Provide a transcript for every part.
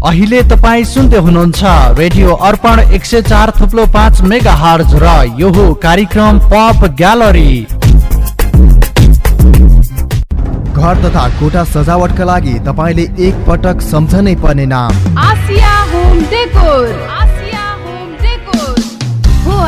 अहिले तपाईँ सुन्दै हुनुहुन्छ रेडियो अर्पण एक सय चार थुप्लो पाँच मेगा हर्ज र यो कार्यक्रम पप ग्यालरी। घर तथा कोठा सजावटका लागि तपाईँले एक पटक सम्झनै पर्ने नाम। Asiya home decor.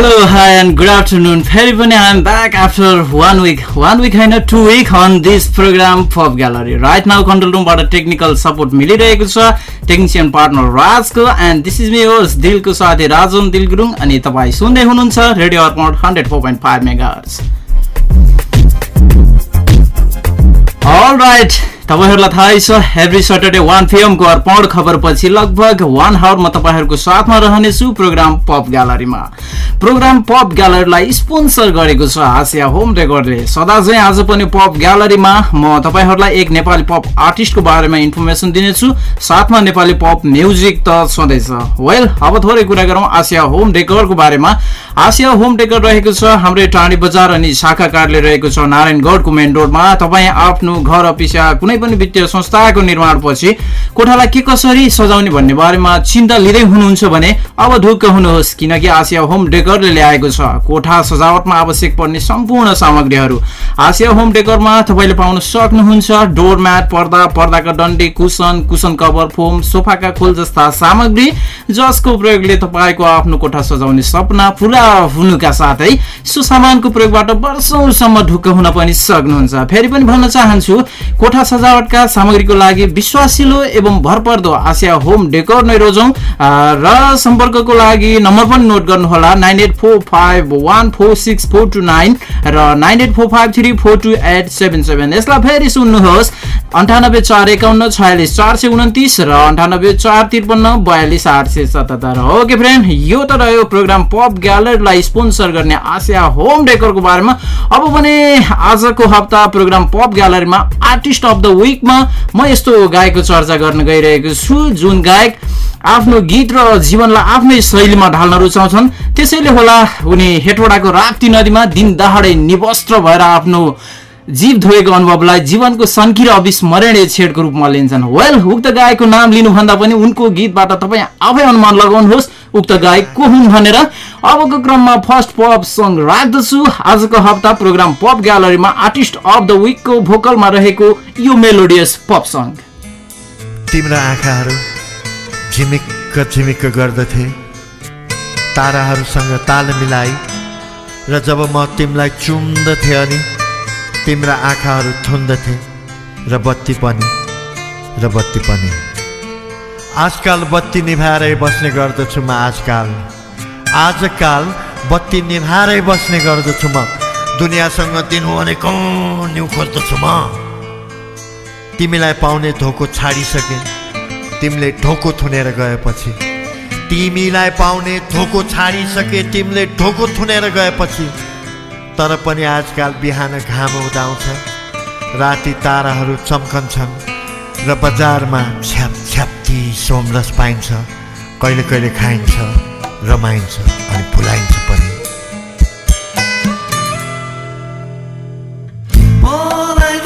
Hello hi and good afternoon फेरि पनि I am back after one week one week होइन two week on this program for gallery right now control रुमबाट टेक्निकल सपोर्ट मिलिरहेको छ टेक्निसियन पार्टनर राजको एन्ड दिस इज मे होस् दिलको साथी राजन दिल गुरुङ अनि तपाईँ सुन्दै हुनुहुन्छ radio Arpan hundred four point five mega right तपाईँहरूलाई थाहै छ एभ्री सटरडे वान पिएमको अर्पण खबरपछि लगभग वान हावरमा तपाईँहरूको साथमा रहनेछु प्रोग्राम पप ग्यालरीमा। प्रोग्राम पप ग्यालरीलाई स्पोन्सर गरेको छ आसिया होम रेकर्डले। सदा चाहिँ आज पनि पप ग्यालरीमा म तपाईँहरूलाई एक नेपाली पप आर्टिस्टको बारेमा इन्फर्मेसन दिनेछु। साथमा नेपाली पप म्युजिक त छँदैछ। वेल अब थोरै कुरा गरौँ आसिया होम डेकरको बारेमा। आसिया होम डेकर रहेको छ हाम्रै टाढी बजार अनि शाखा कार्यालय रहेको छ नारायणगढको मेन रोडमा। तपाईँ आफ्नो घर अफिस कुनै पनि वित्तीय संस्थाको निर्माणपछि कोठालाई के कसरी सजाउने भन्ने बारेमा चिन्ता लिँदै हुनुहुन्छ भने अब ढुक्क हुनुहोस् किनकि आसिया होम डेकरले ल्याएको छ। कोठा सजावटमा आवश्यक पर्ने सम्पूर्ण सामग्रीहरू आसिया होम डेकरमा तपाईँले पाउन सक्नुहुन्छ। डोर म्याट पर्दा पर्दाका डन्डी कुसन कुसन कभर फोम सोफाका खोल जस्ता सामग्री जसको प्रयोगले तपाईँको आफ्नो कोठा सजाउने सपना पुरा हुनुका साथै सो सामानको प्रयोगबाट वर्षौसम्म ढुक्क हुन पनि सक्नुहुन्छ। फेरि पनि भन्न चाहन्छु कोठा सजा सजावटका सामग्रीको लागि विश्वासिलो एवं भरपर्दो आसिया होम डेकोर नै रोजौँ। र सम्पर्कको लागि नम्बर पनि नोट गर्नुहोला nine eight four five one four six four two nine र nine eight four five three four two eight seven seven. यसलाई फेरि सुन्नुहोस् अन्ठानब्बे चार एकाउन्न छयालिस चार सय उन्तिस र अन्ठानब्बे चार त्रिपन्न बयालिस आठ सय सतहत्तर। ओके फ्रेन्ड यो त रह्यो प्रोग्राम पप ग्यालरीलाई स्पोन्सर गर्ने आसिया होम डेकोरको बारेमा। अब भने आजको हप्ता प्रोग्राम पप ग्यालरीमा आर्टिस्ट अफ द विकमा म यस्तो गायकको चर्चा गर्न गइरहेको छु जुन गायक आफ्नो गीत र जीवनलाई आफ्नै शैलीमा ढाल्न रुचाउँछन्। त्यसैले होला उनी हेटवडाको राप्ती नदीमा दिन दहाडै निवस्त्र भएर आफ्नो जीव धोएको अनुभवलाई जीवनको सन्की र अविस्मरणीय छेडको रूपमा लिन्छन्। वेल उक्त गायकको नाम लिनुभन्दा पनि उनको गीतबाट तपाईँ आफै अनुमान लगाउनुहोस्। उक्त गायक को हुन् भनेर अबको क्रममा फर्स्ट पप सङ्ग राख्दछु। आजको हप्ता प्रोग्राम पप ग्यालरीमा आर्टिस्ट अफ द विकको भोकलमा रहेको यो मेलोडियस पप सङ्ग। तिम्रा आँखाहरू झिमिक्क झिमिक्क गर्दथे। ताराहरूसँग ताल मिलाई र जब म तिमीलाई चुम्दथे अनि तिम्रा आँखाहरू थुन्दथे र बत्ती पनि र बत्ती पनि। आजकाल बत्ती निभाएरै बस्ने गर्दछु म आजकाल। आजकाल बत्ती निभाएरै बस्ने गर्दछु म। दुनियाँसँग दिनु अनेकौँ न्यु खोज्दछु म। तिमीलाई पाउने धोको छाडिसके तिमीले ढोको थुनेर गएपछि। तिमीलाई पाउने धोको छाडिसके तिमीले ढोको थुनेर गएपछि। तर पनि आजकाल बिहान घाम उदाउँछ। राति ताराहरू चम्कन्छन्। र बजारमा छ्याप छ्याप्ती सोमरस पाइन्छ। कहिले कहिले खाइन्छ रमाइन्छ अनि भुलाइन्छ पनि। मलाई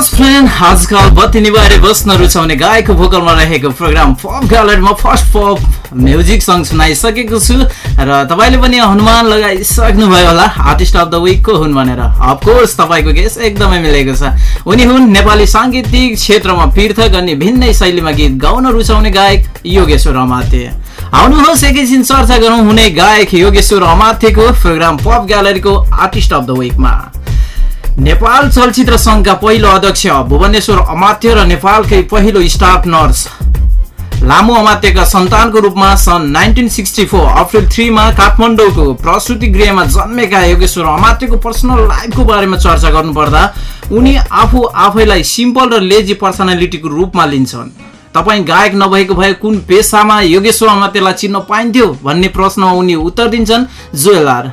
यस फ्रेन्ड आजकल बत्ती निभाएर बस्न रुचाउने गायकको भोकलमा रहेको प्रोग्राम पप ग्यालरीमा फर्स्ट पप म्युजिक सङ्ग सुनाइसकेको छु। र तपाईँले पनि अनुमान लगाइसक्नुभयो होला। आर्टिस्ट अफ द विकको हुन् भनेर। अफकोर्स तपाईँको गेस एकदमै मिलेको छ। उनी हुन् नेपाली साङ्गीतिक क्षेत्रमा पृथक अनि भिन्नै शैलीमा गीत गाउन रुचाउने गायक योगेश्वर अमात्य। आउनुहोस् एकैछिन चर्चा गरौँ हुने गायक योगेश्वर अमात्यको प्रोग्राम पप ग्यालरीको आर्टिस्ट अफ द विकमा नेपाल चलचित्र सङ्घका पहिलो अध्यक्ष भुवनेश्वर अमात्य र नेपालकै पहिलो स्टाफ नर्स। लामो अमात्यका सन्तानको रूपमा सन् नाइन्टिन सिक्सटी फोर अप्रिल थ्रीमा काठमाडौँको प्रसुति गृहमा जन्मेका योगेश्वर अमात्यको पर्सनल लाइफको बारेमा चर्चा गर्नुपर्दा उनी आफू आफैलाई सिम्पल र लेजी पर्सनालिटीको रूपमा लिन्छन्। तपाईँ गायक नभएको भए कुन पेसामा योगेश्वर अमात्यलाई चिन्न पाइन्थ्यो भन्ने प्रश्नमा उनी उत्तर दिन्छन् ज्वेलर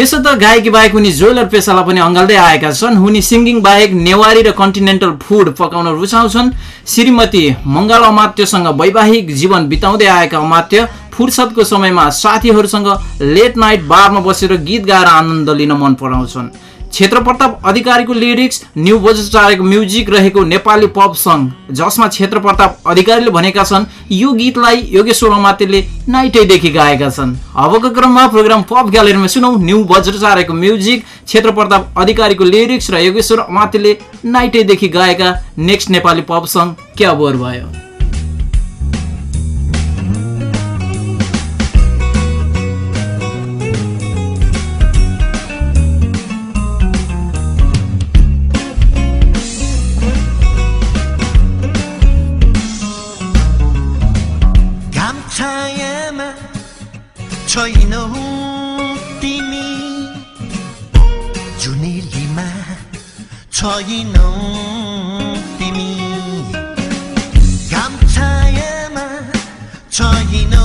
त्यसो त गायकी बाहेक उनी ज्वेलर पेसालाई पनि अँगाल्दै आएका छन्। उनी सिङ्गिङ बाहेक नेवारी र कन्टिनेन्टल फुड पकाउन रुचाउँछन्। श्रीमती मङ्गल अमात्यसँग वैवाहिक जीवन बिताउँदै आएका अमात्य फुर्सदको समयमा साथीहरूसँग लेट नाइट बारमा बसेर गीत गाएर आनन्द लिन मन पराउँछन्। क्षेत्र प्रताप अधिकारीको लिरिक्स न्यू बजारेको म्युजिक रहेको नेपाली पप सङ्ग जसमा क्षेत्र प्रताप अधिकारीले भनेका छन् यो गीतलाई योगेश्वर मातेले नाइटैदेखि गाएका छन्। अबको क्रममा प्रोग्राम पप ग्यालेरीमा सुनौ न्यू बजारेको म्युजिक क्षेत्र प्रताप अधिकारीको लिरिक्स र योगेश्वर मातेले नाइटैदेखि गाएका नेक्स्ट नेपाली पप सङ्ग क्या भयो? छैनौ तिमी जुनेलीमा छैनौ तिमी घाम छायामा छैनौ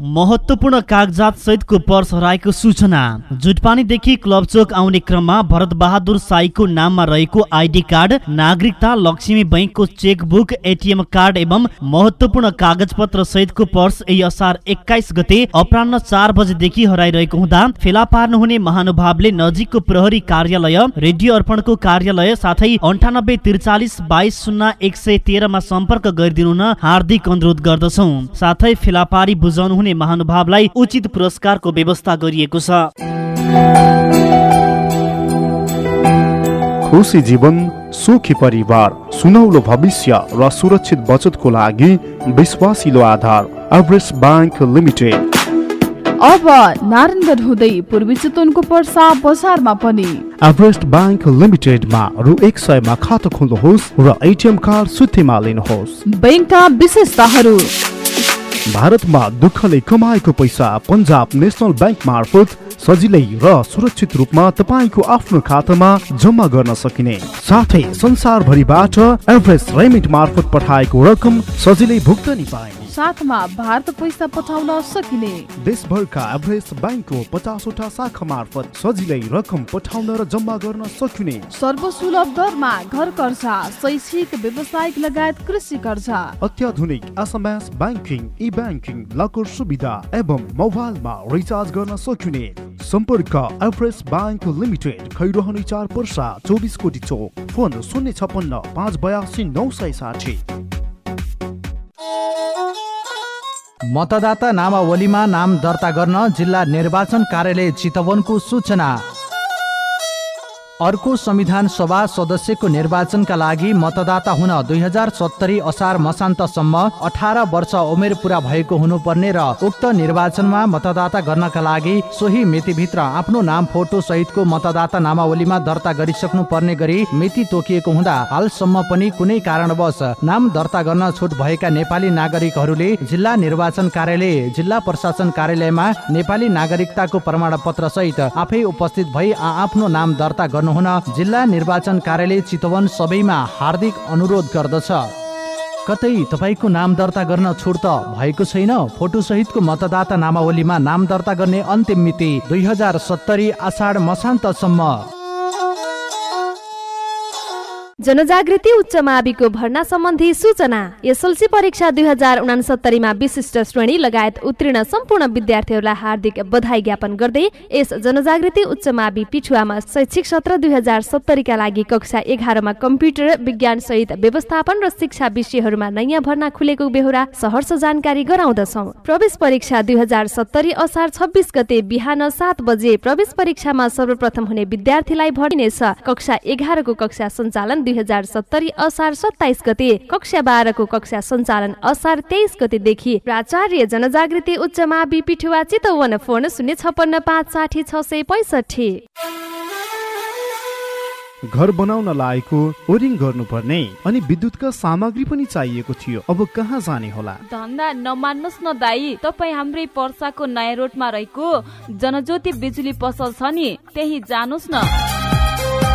महत्वपूर्ण कागजात सहितको पर्स हराएको सूचना। जुटपानीदेखि क्लब चोक आउने क्रममा भरत बहादुर साईको नाममा रहेको आइडी कार्ड नागरिकता लक्ष्मी बैङ्कको चेकबुक एटिएम कार्ड एवं महत्वपूर्ण कागज पत्र सहितको पर्स यही असार एक्काइस गते अपरान्न चार बजेदेखि हराइरहेको हुँदा फेला पार्नुहुने महानुभावले नजिकको प्रहरी कार्यालय रेडियो अर्पणको कार्यालय साथै अन्ठानब्बे त्रिचालिस बाइस शून्य एक सय तेह्रमा सम्पर्क गरिदिनु हार्दिक अनुरोध गर्दछौ। साथै फेलापारी बुझाउनु हुने महानुभावलाई उचित पुरस्कारको व्यवस्था गरिएको छ। खुसी जीवन सुखी परिवार सुनौलो भविष्य र सुरक्षित बचतको लागि विश्वासिलो आधार एभरेस्ट ब्याङ्क लिमिटेड। अब नारायणगढ हुँदै पूर्वी चितवनको पर्सा बजारमा पनि। एभरेस्ट ब्याङ्क लिमिटेडमा रु एक सयमा खाता खोल्नुहोस् र एटिएम कार्ड सुत्तीमा लिनुहोस्। बैङ्कका विशेषताहरू। भारतमा दुःखले कमाएको पैसा पन्जाब नेसनल ब्याङ्क मार्फत सजिलै र सुरक्षित रूपमा तपाईँको आफ्नो खातामा जम्मा गर्न सकिने। साथै संसारभरिबाट एभरेस्ट रेमिट मार्फत पठाएको रकम सजिलै भुक्तानी पाइने साथमा भारत पैसा पठाउन सकिने। देशभरका एभरेस्ट ब्याङ्कको पचासवटा शाखा मार्फत सजिलै रकम पठाउन र जम्मा गर्न सकिने। सर्वसुलभ दरमा घर कर्जा शैक्षिक व्यावसायिक लगायत कृषि कर्जा। अत्याधुनिक एसएमएस ब्याङ्किङ ब्याङ्किङ लकर सुविधा एवं मोबाइलमा रिचार्ज गर्न सकिने सम्पर्क एभरेस्ट ब्याङ्क लिमिटेड खैरोहनी चार पर्सा चौबिस कोटी चोक फोन शून्य छपन्न पाँच बयासी नौ सय साठी मतदाता नामावलीमा नाम दर्ता गर्न जिल्ला निर्वाचन कार्यालय चितवनको सूचना। अर्को संविधान सभा सदस्यको निर्वाचनका लागि मतदाता हुन दुई हजार सत्तरी असार मसान्तसम्म अठार वर्ष उमेर पुरा भएको हुनुपर्ने र उक्त निर्वाचनमा मतदाता गर्नका लागि सोही मितिभित्र आफ्नो नाम फोटो सहितको मतदाता नामावलीमा दर्ता गरिसक्नु पर्ने गरी मिति तोकिएको हुँदा हालसम्म पनि कुनै कारणवश नाम दर्ता गर्न छुट भएका नेपाली नागरिकहरूले जिल्ला निर्वाचन कार्यालय जिल्ला प्रशासन कार्यालयमा नेपाली नागरिकताको प्रमाणपत्र सहित आफै उपस्थित भई आफ्नो नाम दर्ता गर्नु जिल्ला निर्वाचन कार्यालय चितवन सबैमा हार्दिक अनुरोध गर्दछ। कतै तपाईँको नाम दर्ता गर्न छुट त भएको छैन। फोटो सहितको मतदाता नामावलीमा नाम दर्ता गर्ने अन्तिम मिति दुई हजार सत्तरी आषाढ मसान्तसम्म। जनजागृति उच्च माविको भर्ना सम्बन्धी सूचना। एसएलसी परीक्षा दुई हजार उनासत्तरीमा विशिष्ट श्रेणी लगायत उत्तीर्ण सम्पूर्ण विद्यार्थीहरूलाई हार्दिक बधाई ज्ञापन गर्दै यस जनजागृति उच्च मावि पिठुवामा शैक्षिक सत्र दुई हजार सत्तरीका लागि कक्षा एघारमा कम्प्युटर विज्ञान सहित व्यवस्थापन र शिक्षा विषयहरूमा नयाँ भर्ना खुलेको बेहोरा सहर्ष जानकारी गराउँदछौ। प्रवेश परीक्षा दुई हजार सत्तरी असार छब्बिस गते बिहान सात बजे प्रवेश परीक्षामा सर्वप्रथम हुने विद्यार्थीलाई भरिनेछ कक्षा एघारको कक्षा सञ्चालन दुई हजार सत्तरी असार सत्ताइस गते कक्षा बाह्रको कक्षा सञ्चालन असार तेइस गतेदेखि प्राचार्य जनजागृति उच्च मावि पिठुवा चितवन फोन शून्य छपन्न पाँच साठी छ सय पैँसठी। घर बनाउन लागेको ओरिङ गर्नुपर्ने अनि विद्युतका सामग्री पनि चाहिएको थियो। अब कहाँ जाने होला? धन्दा नमान्नुहोस् न दाई तपाईँ हाम्रै पर्साको नयाँ रोडमा रहेको जनज्योति बिजुली पसल छ नि त्यही जानुहोस् न।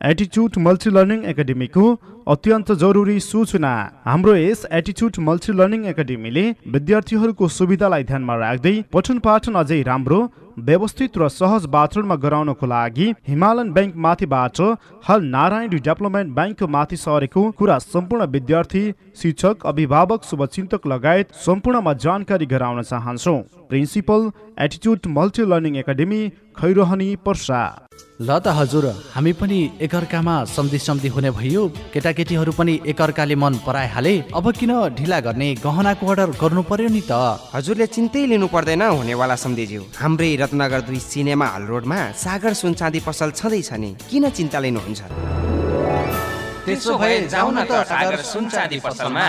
एटिच्युड मल्टी लर्निङ एकाडेमीको अत्यन्त जरुरी सूचना। हाम्रो यस एटिच्युड मल्टी लर्निङ एकाडेमीले विद्यार्थीहरूको सुविधालाई ध्यानमा राख्दै पठन पाठन अझै राम्रो व्यवस्थित र सहज वातावरणमा गराउनको लागि हिमालयन ब्याङ्क माथिबाट हाल नारायण डेभलपमेन्ट ब्याङ्कको माथि सरेको कुरा सम्पूर्ण विद्यार्थी शिक्षक अभिभावक शुभचिन्तक लगायत सम्पूर्णमा जानकारी गराउन चाहन्छौँ। Principal एटिच्युड multi learning academy Khairahani Parsa ल त हजुर हामी पनि एकअर्कामा सम्धि सम्धि हुने भयो। केटाकेटीहरू पनि एकअर्काले मन पराइहाले। अब किन ढिला गर्ने गहनाको अर्डर गर्नु पर्यो नि त? हजुरले चिन्तै लिनु पर्दैन हुनेवाला सम्धिज्यू हाम्रै रत्नगर दुई सिनेमा हल रोडमा सागर सुनचाँदी पसल छँदैछ नि। किन चिन्ता लिनुहुन्छ? त्यसो भए जाउँ न त सागर सुनचाँदी पसलमा।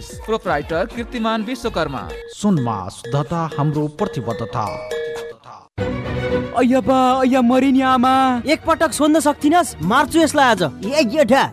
प्रोपराइटर कीर्तिमान विश्वकर्मा। सुनमा शुद्धता हाम्रो प्रतिबद्धता। अय्या बा अय्या मरिनी आमा। एकपटक सोध्न सक्थिनस्? मार्छु यसलाई आज। ए गेठा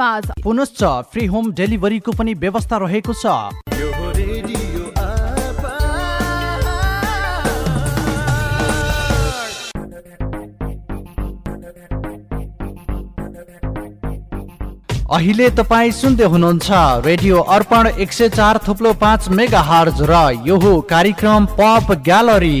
पाँच पुनश्च फ्री होम डेलिभरीको पनि व्यवस्था रहेको छ। अहिले तपाईँ सुन्दै हुनुहुन्छ रेडियो अर्पण एक सय चार थुप्लो पाँच मेगा हर्ज र यो कार्यक्रम pop gallery.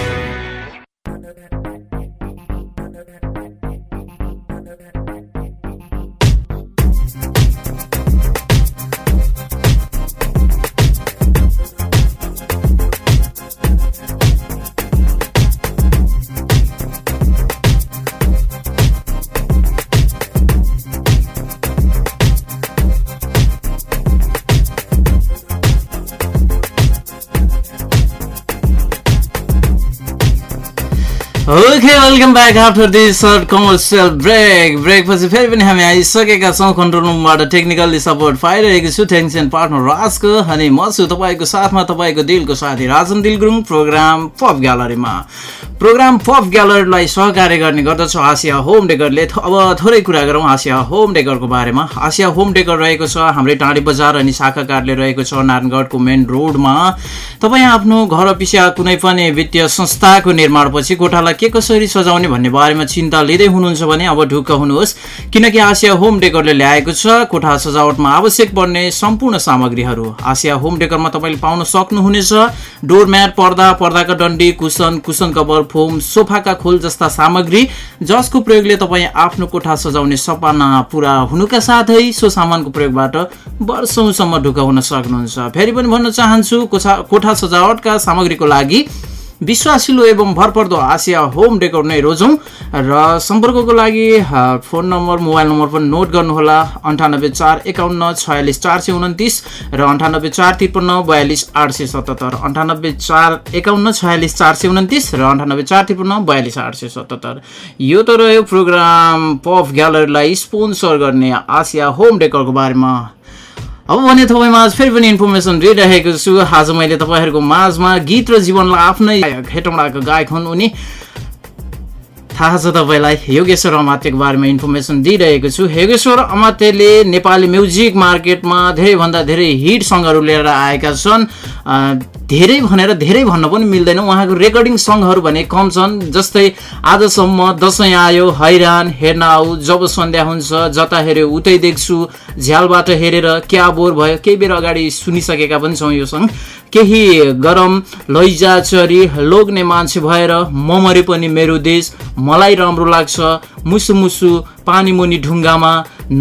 Welcome back after this short commercial break ब्रेकपछि फेरि पनि हामी आइसकेका छौँ कन्ट्रोल रुमबाट टेक्निकल्ली सपोर्ट पाइरहेको छु टेन्सन पार्टनर राजको अनि म छु तपाईँको साथमा तपाईँको दिलको साथी राजन दिल गुरुङ प्रोग्राम पप ग्यालरीमा प्रोग्राम पप ग्यालरीलाई सहकार्य गर्ने गर्दछ आसिया होम डेकरले अब थोरै कुरा गरौँ आसिया होम डेकरको बारेमा। आसिया होम डेकर रहेको छ हाम्रै टाढी बजार अनि शाखा कार्यालय रहेको छ नारायणगढको मेन रोडमा तपाईँ आफ्नो घर पिछा कुनै पनि वित्तीय संस्थाको निर्माणपछि कोठालाई के कसरी सजाउने भन्ने बारेमा चिन्ता लिँदै हुनुहुन्छ भने अब ढुक्क हुनुहोस्। किनकि आसिया होम डेकरले ल्याएको छ। कोठा सजावटमा आवश्यक पर्ने सम्पूर्ण सामग्रीहरू। आसिया होम डेकरमा तपाईँले पाउन सक्नुहुनेछ। डोरम्याट पर्दा पर्दाका डन्डी कुसन कुसन कभर फोम सोफाका खोल जस्ता सामग्री जसको प्रयोगले तपाईँ आफ्नो कोठा सजाउने सपना पुरा हुनुका साथै सो सामानको प्रयोगबाट वर्षौँसम्म ढुक्क हुन सक्नुहुन्छ। फेरि पनि भन्न चाहन्छु कोठा सजावटका सामग्रीको लागि विश्वासिलो एवं भरपर्दो आसिया होम डेकोर नै रोजौँ। र सम्पर्कको लागि फोन नम्बर मोबाइल नम्बर पनि नोट गर्नुहोला। अन्ठानब्बे चार एकाउन्न छयालिस चार सय उन्तिस र अन्ठानब्बे चार त्रिपन्न बयालिस आठ सय सतहत्तर। अन्ठानब्बे चार एकाउन्न छयालिस चार सय उन्तिस र अन्ठानब्बे चार त्रिपन्न बयालिस आठ सय सतहत्तर। यो त रह्यो प्रोग्राम पफ ग्यालरीलाई स्पोन्सर गर्ने आसिया होम डेकोरको बारेमा। अब भने तपाईँमा आज फेरि पनि इन्फर्मेसन दिइरहेको छु। आज मैले तपाईँहरूको माझमा गीत र जीवनलाई आफ्नै हेटौँडाको गायक हुन् उनी। थाहा छ तपाईँलाई योगेश्वर अमात्यको बारेमा इन्फर्मेसन दिइरहेको छु। योगेश्वर अमात्यले नेपाली म्युजिक मार्केटमा धेरैभन्दा धेरै हिट सङ्गहरू लिएर आएका छन्। धेरै भनेर धेरै भन्न पनि मिल्दैन। उहाँको रेकर्डिङ सङ्गहरू भने कम छन् जस्तै आजसम्म दसैँ आयो हैरान हेर्न आऊ जब सन्ध्या हुन्छ जता हेऱ्यो उतै देख्छु झ्यालबाट हेरेर क्या बोर भयो केही बेर अगाडि सुनिसकेका पनि छौँ यो सङ्ग केही गरम लैजा चरी लोग्ने मान्छे भएर ममरी पनि मेरो देश मलाई राम्रो लाग्छ मुसु मुसु पानी मुनि ढुङ्गामा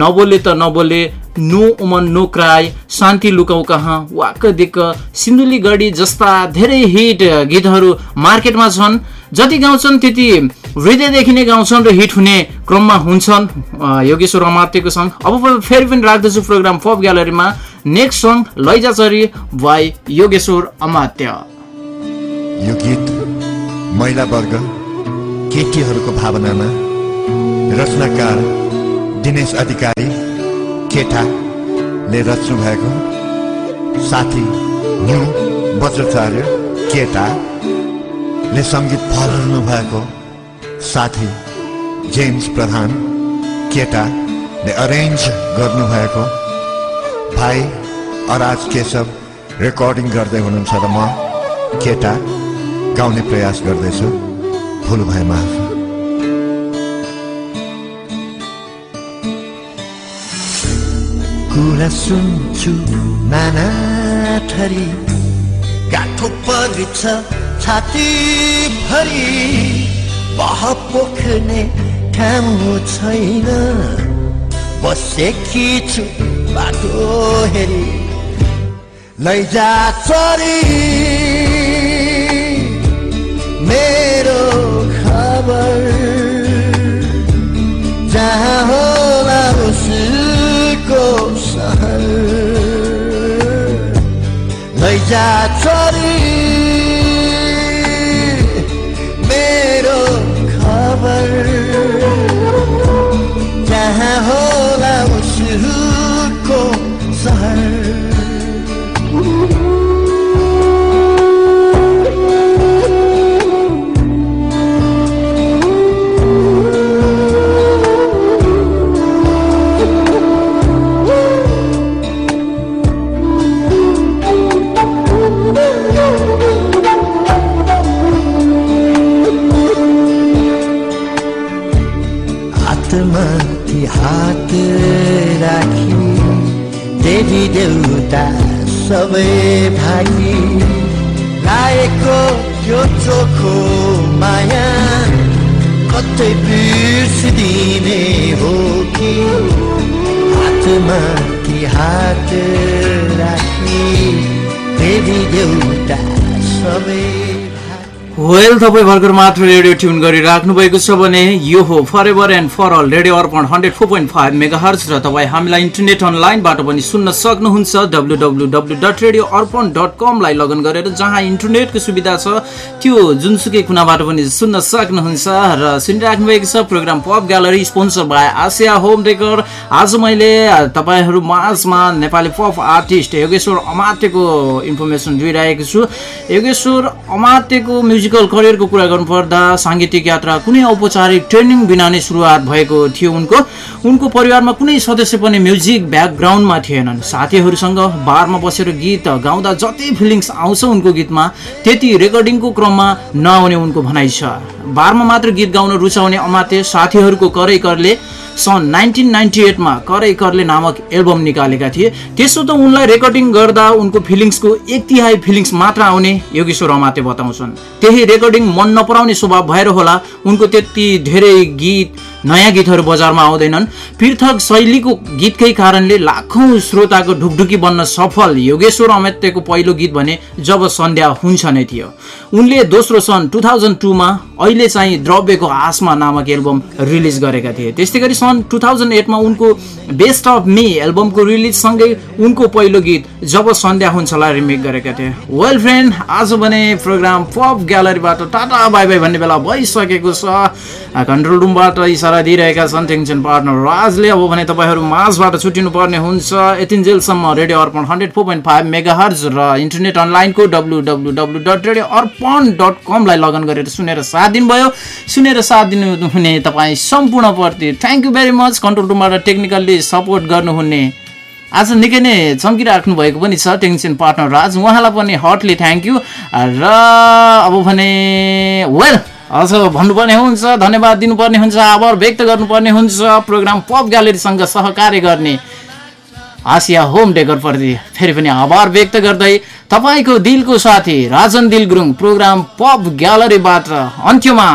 नबोले त नबोले नो उमन नो क्राई शान्ति लुकाउ कहाँ? वाक्क दिक्क सिन्धुली गढी जस्ता धेरै हिट गीतहरू मार्केटमा छन्। जति गाउँछन् त्यति हृदयदेखि नै गाउँछन् र हिट हुने क्रममा हुन्छन्। योगेश्वर अमात्यको सङ्ग अब फेरि पनि राख्दछु प्रोग्राम पप ग्यालरीमा। नेक्स्ट सङ्ग लैजाचरी बाई योगेश्वर अमात्य। यो गीत महिला वर्ग केटीहरूको भावनामा रचनाकार दिनेश अधिकारी केटाले रच्नु भएको साथी न्यु वज्राचार्य केटाले सङ्गीत फर्नु भएको साथी जेम्स प्रधान केटाले अरेन्ज गर्नुभएको भाइ अराज केशव रेकर्डिङ गर्दै हुनुहुन्छ र म केटा गाउने प्रयास गर्दैछु। भुल भए माफ। कुरा सुन्छु नाना थरी गाठो परिछ छाती भरि बह पोख्ने ठाउँ छैन। बसेकी छु बाटो हेरी। लैजा चरी। मेरो खबर। जहाँ होला उसको लैजा चरी भर्खर मात्र रेडियो ट्युन गरिराख्नु भएको छ भने यो हो for ever and for all radio Arpan hundred four point five megahertz र तपाईँ हामीलाई इन्टरनेट अनलाइनबाट पनि सुन्न सक्नुहुन्छ W W W dot radio Arpan dot कमलाई लगन गरेर जहाँ इन्टरनेटको सुविधा छ त्यो जुनसुकै कुनाबाट पनि सुन्न सक्नुहुन्छ र सुनिराख्नु भएको छ programme pop gallery sponsor by Asia home decor. आज मैले तपाईँहरू माझमा नेपाली पप आर्टिस्ट योगेश्वर अमात्यको इन्फर्मेसन दिइरहेको छु। योगेश्वर अमात्यको म्युजिकल करियरको कुरा गर्नुपर्दा साङ्गीतिक यात्रा कुनै औपचारिक ट्रेनिङ बिना नै सुरुवात भएको थियो उनको। उनको परिवारमा कुनै सदस्य पनि म्युजिक ब्याकग्राउन्डमा थिएनन्। साथीहरूसँग बारमा बसेर गीत गाउँदा जति फिलिङ्स आउँछ उनको गीतमा त्यति रेकर्डिङको क्रममा नआउने उनको भनाइ छ। बारमा मात्र गीत गाउन रुचाउने अमात्य साथीहरूको करै करले सन् नाइन्टिन नाइन्टी एटमा करै करले नामक एल्बम निकालेका थिए। त्यसो त उनलाई रेकर्डिङ गर्दा उनको फिलिङ्सको एक तिहाई फिलिङ्स मात्र आउने योगेश्वर अमाते बताउँछन्। त्यही रेकर्डिङ मन नपराउने स्वभाव भएर होला। उनको त्यति धेरै गीत नयाँ गीतहरू बजारमा आउँदैनन्। पृथक शैलीको गीतकै कारणले लाखौँ श्रोताको ढुकढुकी बन्न सफल योगेश्वर अमात्यको पहिलो गीत भने जब सन्ध्या हुन्छ नै थियो। उनले दोस्रो सन् टु थाउजन्ड टूमा अहिले चाहिँ द्रव्यको आसमा नामक एल्बम रिलिज गरेका थिए। त्यस्तै गरी सन् टु थाउजन्ड एटमा उनको बेस्ट अफ मी एल्बमको रिलिजसँगै उनको पहिलो गीत जब सन्ध्या हुन्छलाई रिमेक गरेका थिए। वेल फ्रेन्ड आज भने प्रोग्राम पप ग्यालरीबाट टाटा बाई बाई भन्ने बेला भइसकेको छ। कन्ट्रोल रुमबाट इसारा दिइरहेका छन्। टेन्सन पार्टनर राजले अब भने तपाईँहरू माझबाट छुट्टिनु पर्ने हुन्छ। यतिन्जेलसम्म radio Arpan hundred four point five megahertz र इन्टरनेट अनलाइनको W W W dot radio Arpan dot कमलाई लगन गरेर सुनेर साथ दिनुभयो सुनेर साथ दिनुहुने तपाईँ सम्पूर्णप्रति thank you very much control रुमबाट टेक्निकल्ली सपोर्ट गर्नुहुने। आज निकै नै चम्किराख्नु भएको पनि छ टेन्सन पार्टनर राज। उहाँलाई पनि हटली थ्याङ्क यू र अब भने वेल अझ भन्नुपर्ने हुन्छ धन्यवाद दिनुपर्ने हुन्छ आभार व्यक्त गर्नुपर्ने हुन्छ। प्रोग्राम पप ग्यालेरीसँग सहकार्य गर्ने आसिया होम डेकरप्रति फेरि पनि आभार व्यक्त गर्दै तपाईँको दिलको साथी राजन दिल गुरुङ प्रोग्राम पप ग्यालरीबाट अन्त्यमा।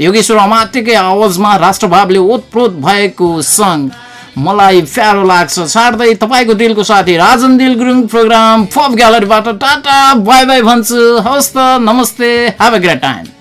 योगेश्वर अमात्यकै आवाजमा राष्ट्रभावले ओतप्रोत भएको सङ्ग मलाई प्यारो लाग्छ छाड्दै तपाईँको दिलको साथी राजन दिल गुरुङ प्रोग्राम पप ग्यालरीबाट टाटा बाई बाई भन्छु। हवस् त नमस्ते हेभ अ ग्रेट टाइम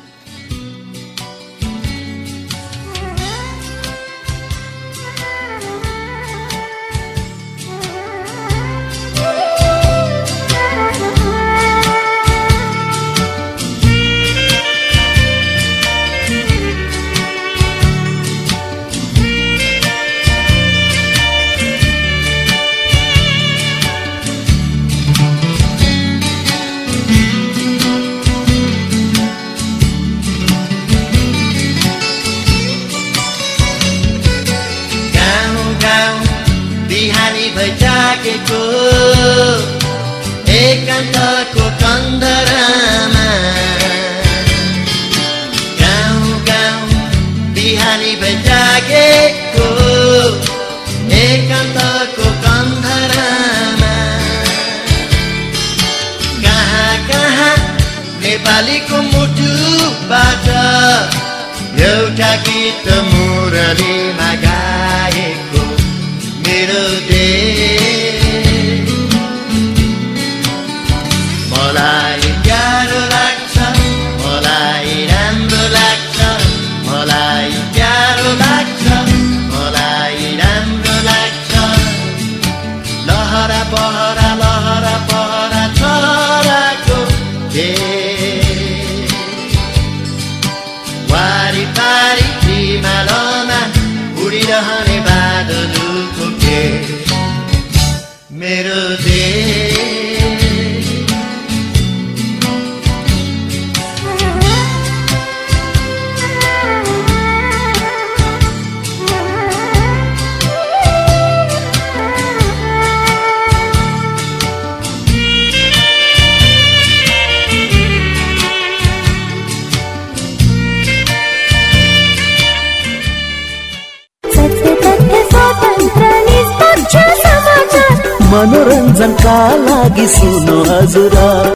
मनोरञ्जनका लागि सुन्नु हजुर।